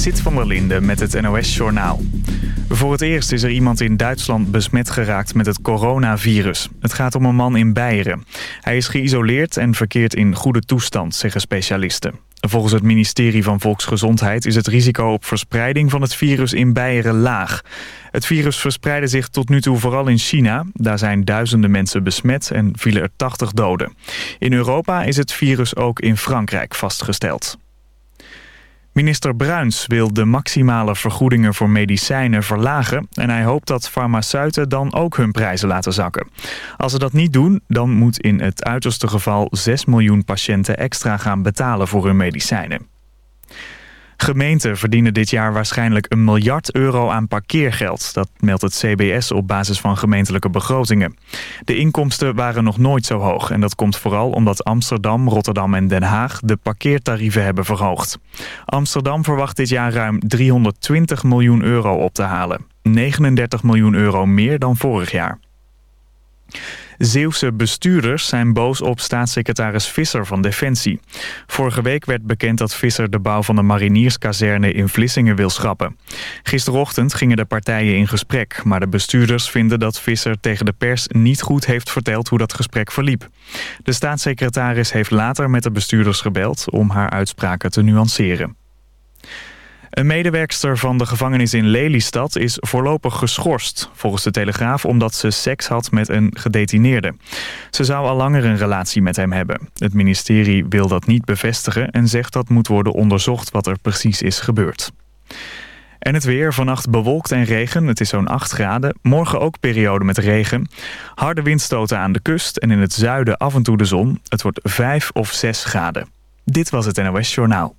Sit van der Linde met het NOS-journaal. Voor het eerst is er iemand in Duitsland besmet geraakt met het coronavirus. Het gaat om een man in Beieren. Hij is geïsoleerd en verkeert in goede toestand, zeggen specialisten. Volgens het ministerie van Volksgezondheid is het risico op verspreiding van het virus in Beieren laag. Het virus verspreidde zich tot nu toe vooral in China. Daar zijn duizenden mensen besmet en vielen er 80 doden. In Europa is het virus ook in Frankrijk vastgesteld. Minister Bruins wil de maximale vergoedingen voor medicijnen verlagen... en hij hoopt dat farmaceuten dan ook hun prijzen laten zakken. Als ze dat niet doen, dan moet in het uiterste geval 6 miljoen patiënten extra gaan betalen voor hun medicijnen. Gemeenten verdienen dit jaar waarschijnlijk een miljard euro aan parkeergeld. Dat meldt het CBS op basis van gemeentelijke begrotingen. De inkomsten waren nog nooit zo hoog. En dat komt vooral omdat Amsterdam, Rotterdam en Den Haag de parkeertarieven hebben verhoogd. Amsterdam verwacht dit jaar ruim 320 miljoen euro op te halen. 39 miljoen euro meer dan vorig jaar. Zeeuwse bestuurders zijn boos op staatssecretaris Visser van Defensie. Vorige week werd bekend dat Visser de bouw van de marinierskazerne in Vlissingen wil schrappen. Gisterochtend gingen de partijen in gesprek, maar de bestuurders vinden dat Visser tegen de pers niet goed heeft verteld hoe dat gesprek verliep. De staatssecretaris heeft later met de bestuurders gebeld om haar uitspraken te nuanceren. Een medewerkster van de gevangenis in Lelystad is voorlopig geschorst, volgens de Telegraaf, omdat ze seks had met een gedetineerde. Ze zou al langer een relatie met hem hebben. Het ministerie wil dat niet bevestigen en zegt dat moet worden onderzocht wat er precies is gebeurd. En het weer, vannacht bewolkt en regen. Het is zo'n 8 graden. Morgen ook periode met regen. Harde windstoten aan de kust en in het zuiden af en toe de zon. Het wordt 5 of 6 graden. Dit was het NOS Journaal.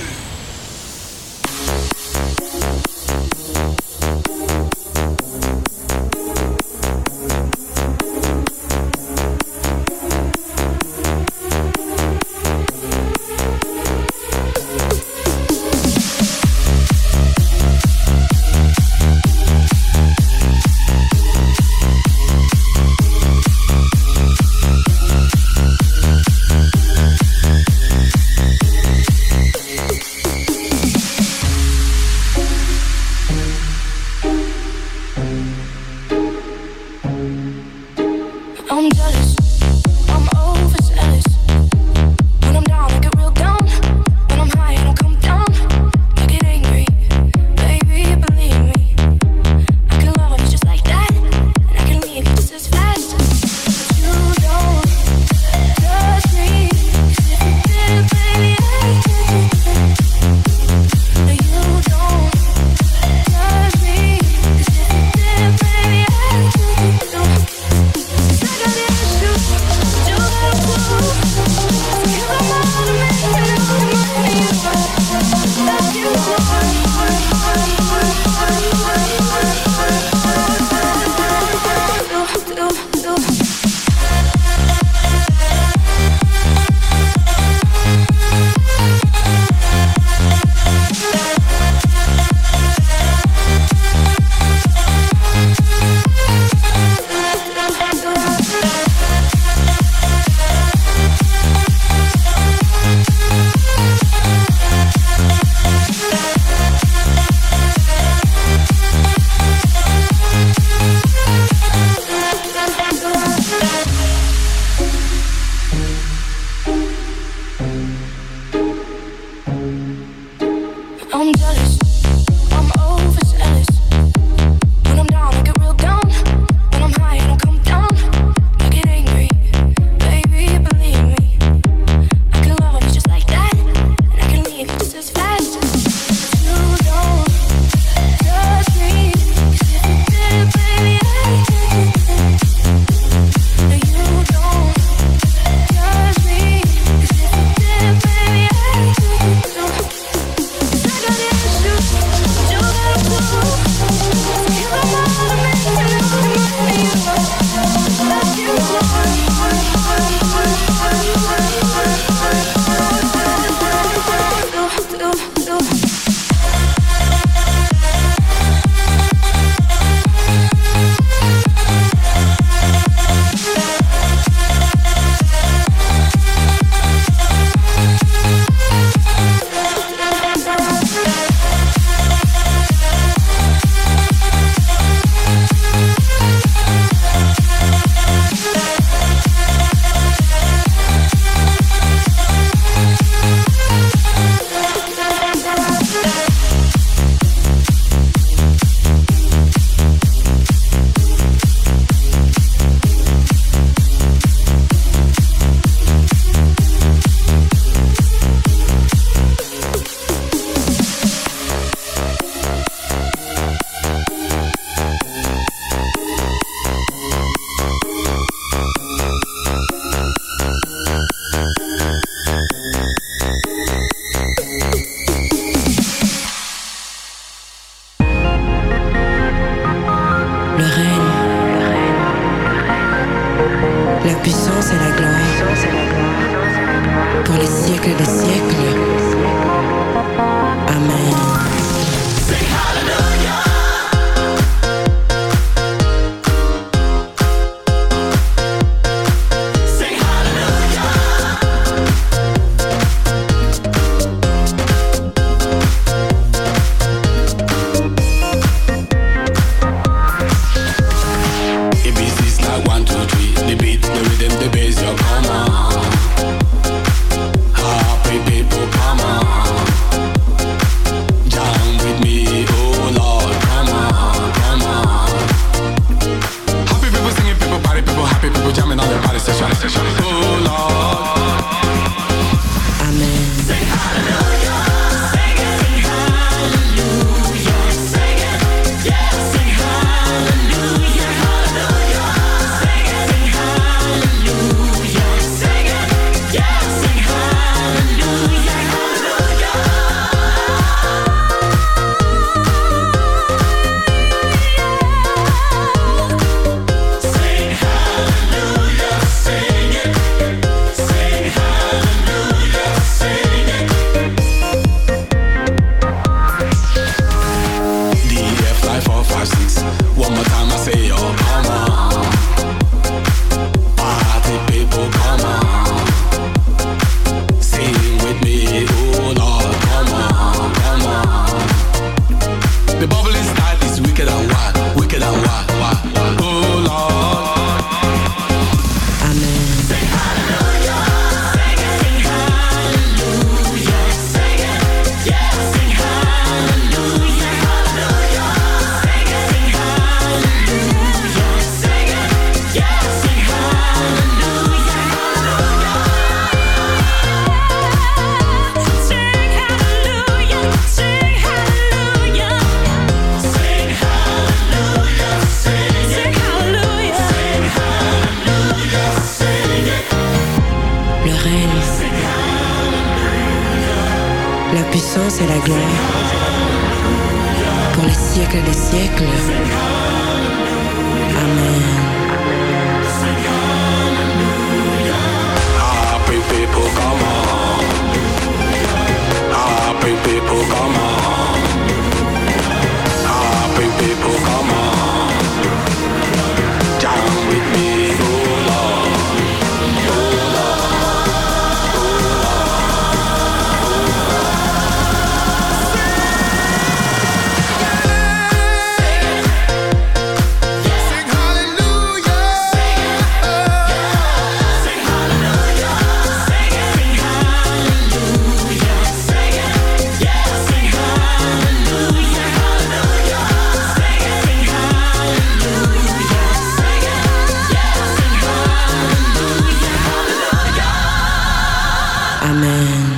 Amen.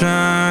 Shit.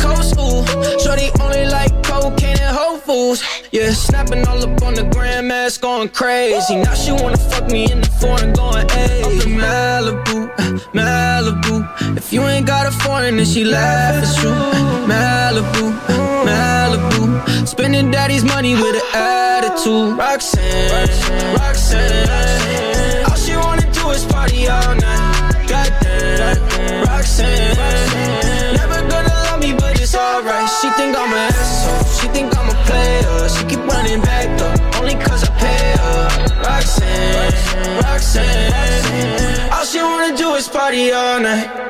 coast, ooh. Shorty only like cocaine and Whole Foods, yeah. Snapping all up on the grandmas, going crazy. Now she wanna fuck me in the foreign, going hey. Up in Malibu, Malibu. If you ain't got a foreign, then she laugh at you. Malibu, Malibu. Spending daddy's money with an attitude. Roxanne, Roxanne. All All she wanna do is party all night.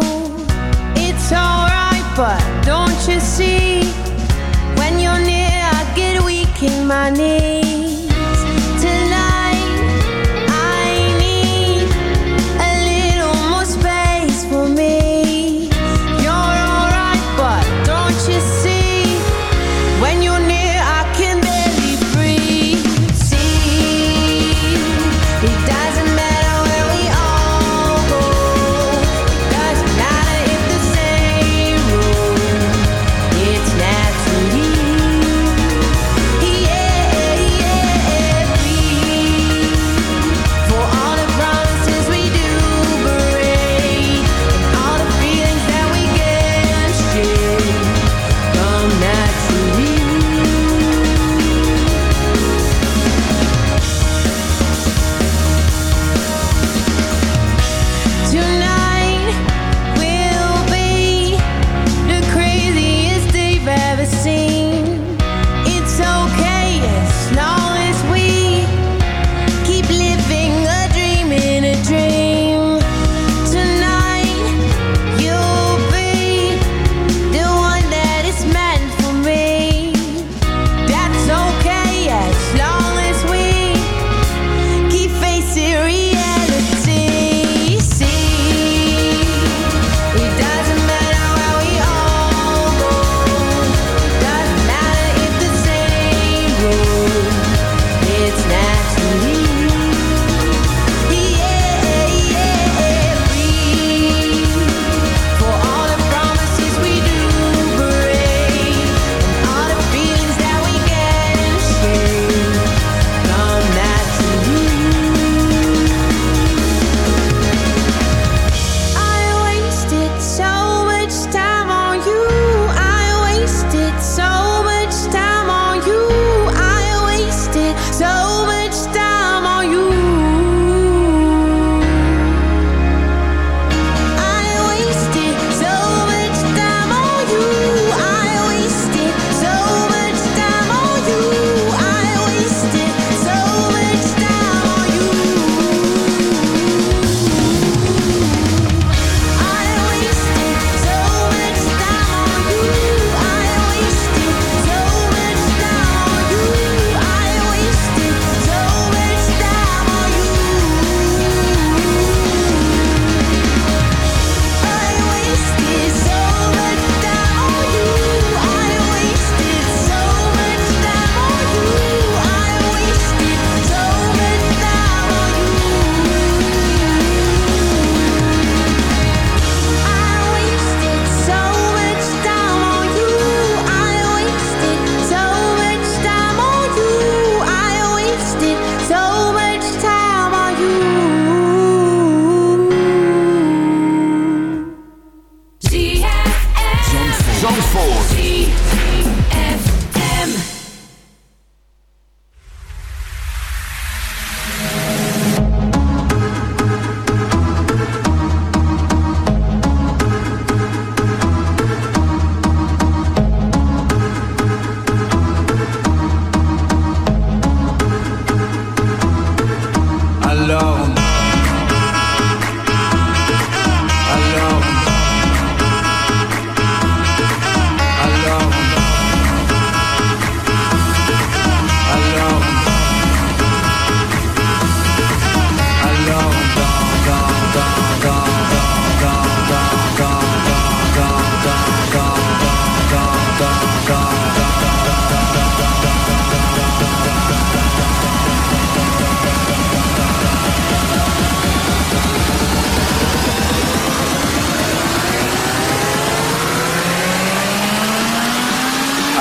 My.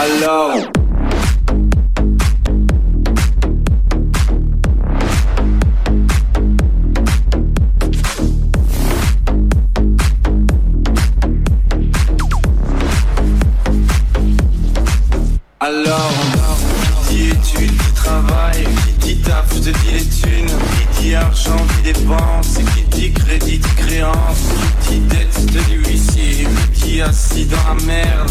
Alors. Alors, qui dit études, qui travaille, qui dit taf, je te dis les qui dit argent, qui dépense, qui dit crédit, dit créance, qui dit dette, te dit huissier, qui dit assis dans la merde,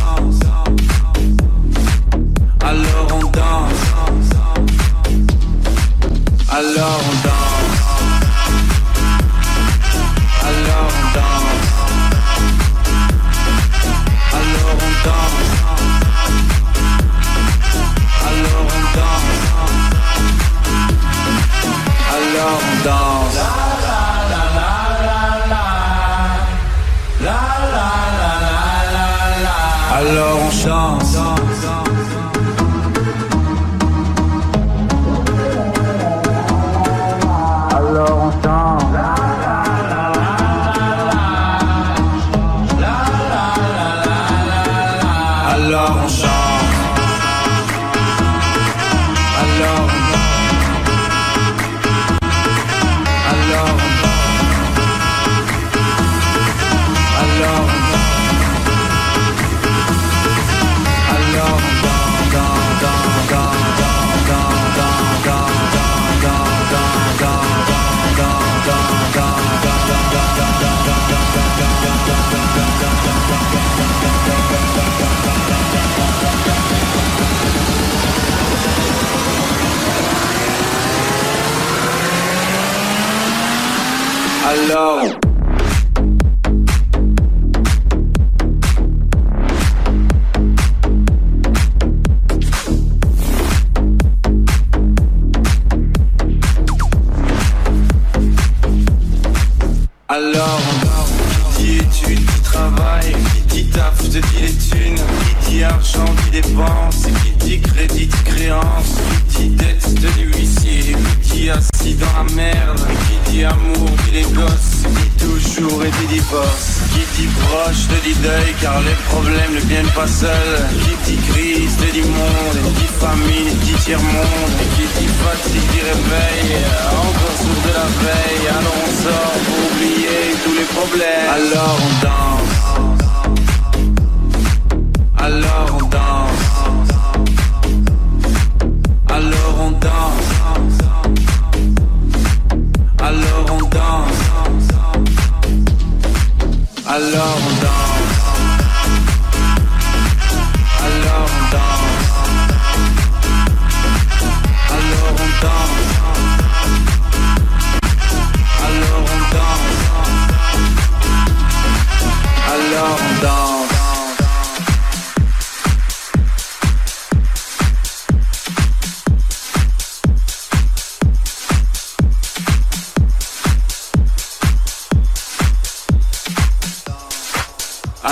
Alors on danse. Alors on danse. Alors on danse. Alors on danse. Alors on danse. Alors on danse. Alors on chante.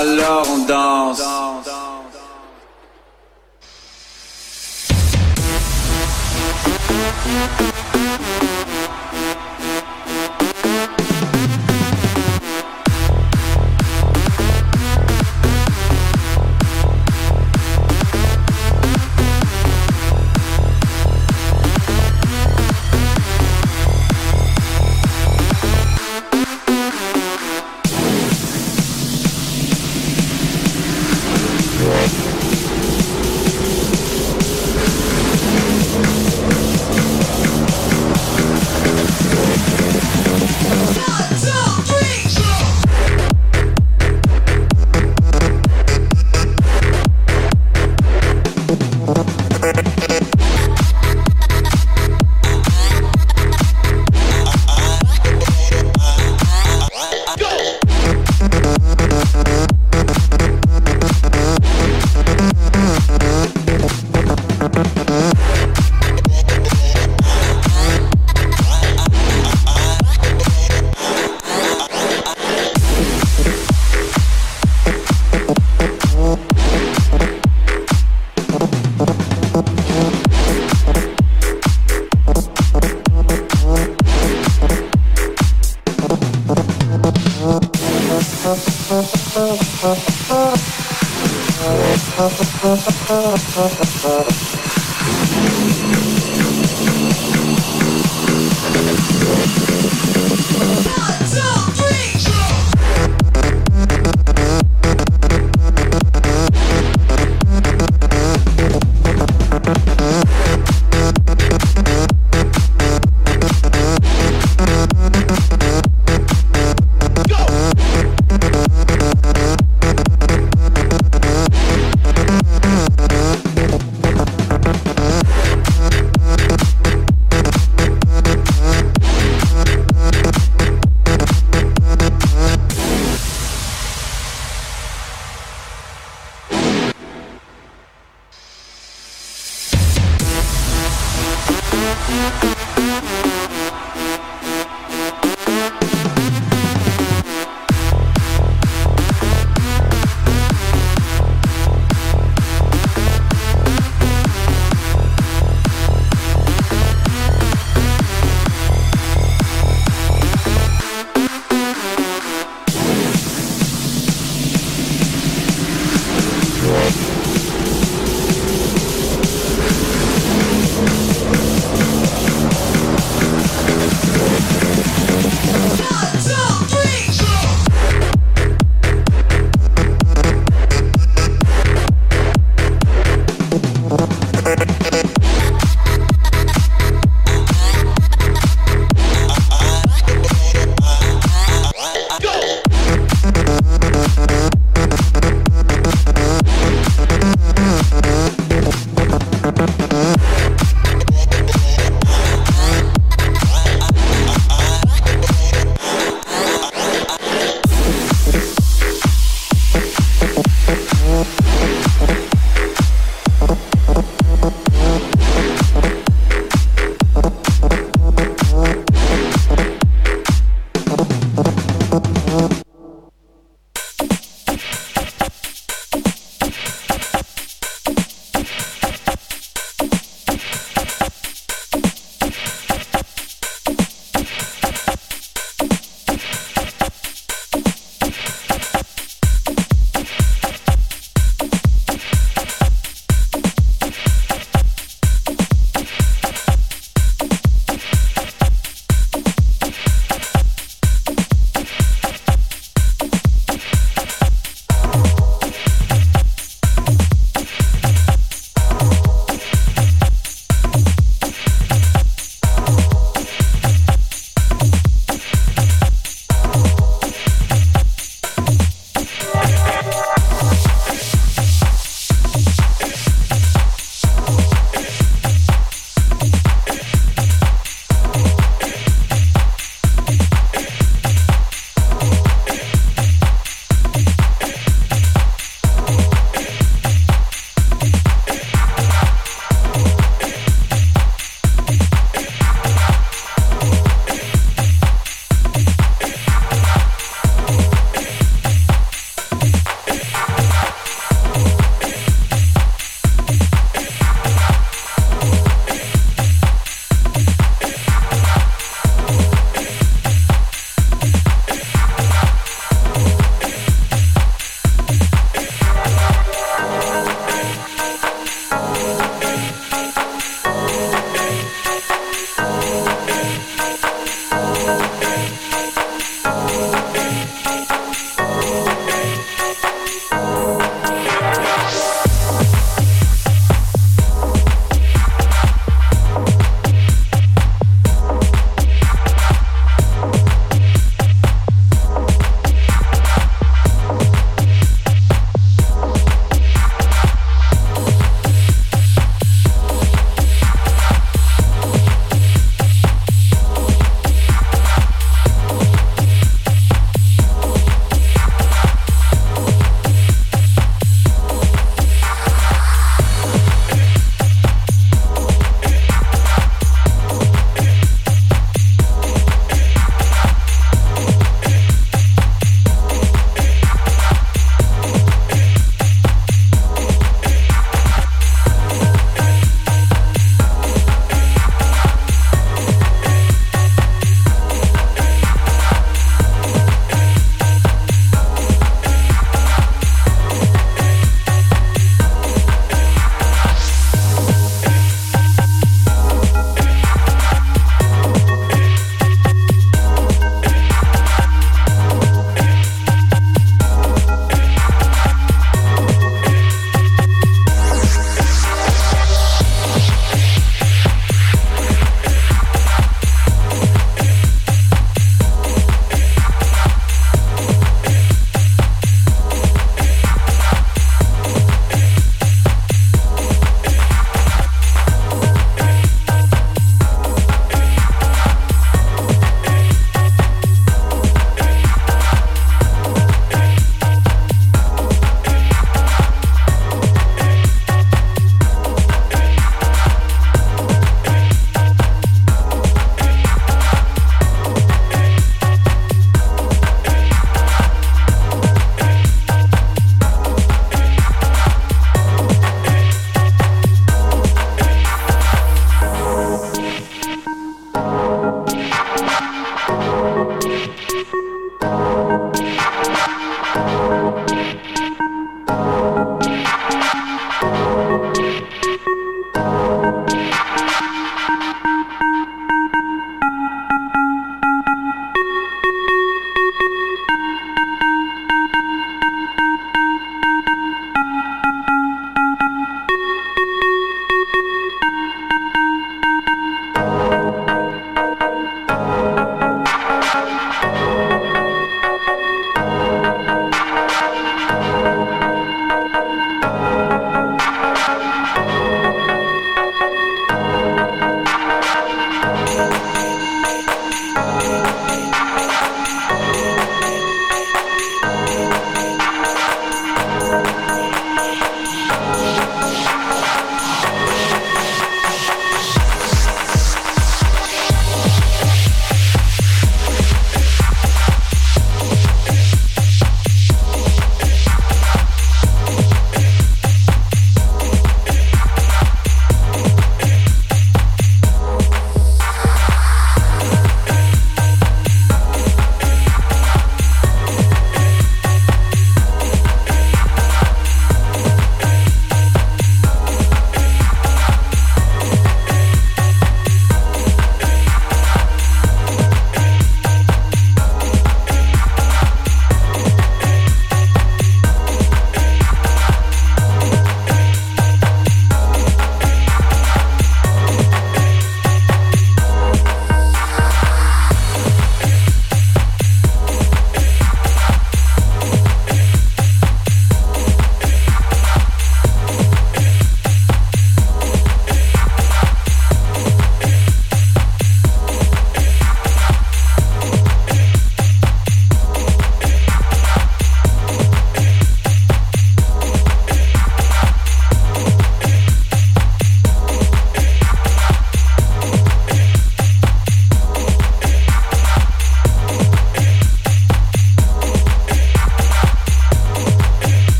Alors on danse.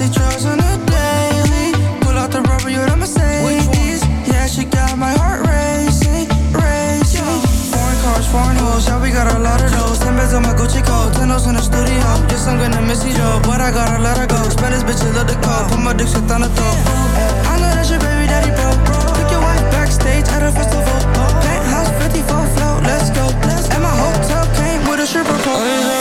Take drugs on the daily. Pull out the rubber, you're the Mercedes. Yeah, she got my heart racing, racing. Foreign cars, foreign hoes, yeah, we got a lot of those. Ten beds on my Gucci coat, ten in the studio. Guess I'm gonna miss you, Joe, but I gotta let her go Spend this bitch, love the call, put my dick shit on the top I know that's your baby daddy, bro, Took your wife backstage at a festival. Penthouse 54 float, let's go. And my hotel came with a stripper pole.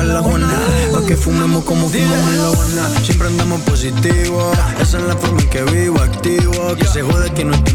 rica que fumemos como fumamos en la Habana. Siempre andamos positivos. Esa es la forma en que vivo, activo. Que se jode que no estoy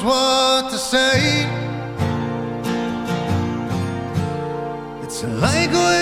what to say. It's a language.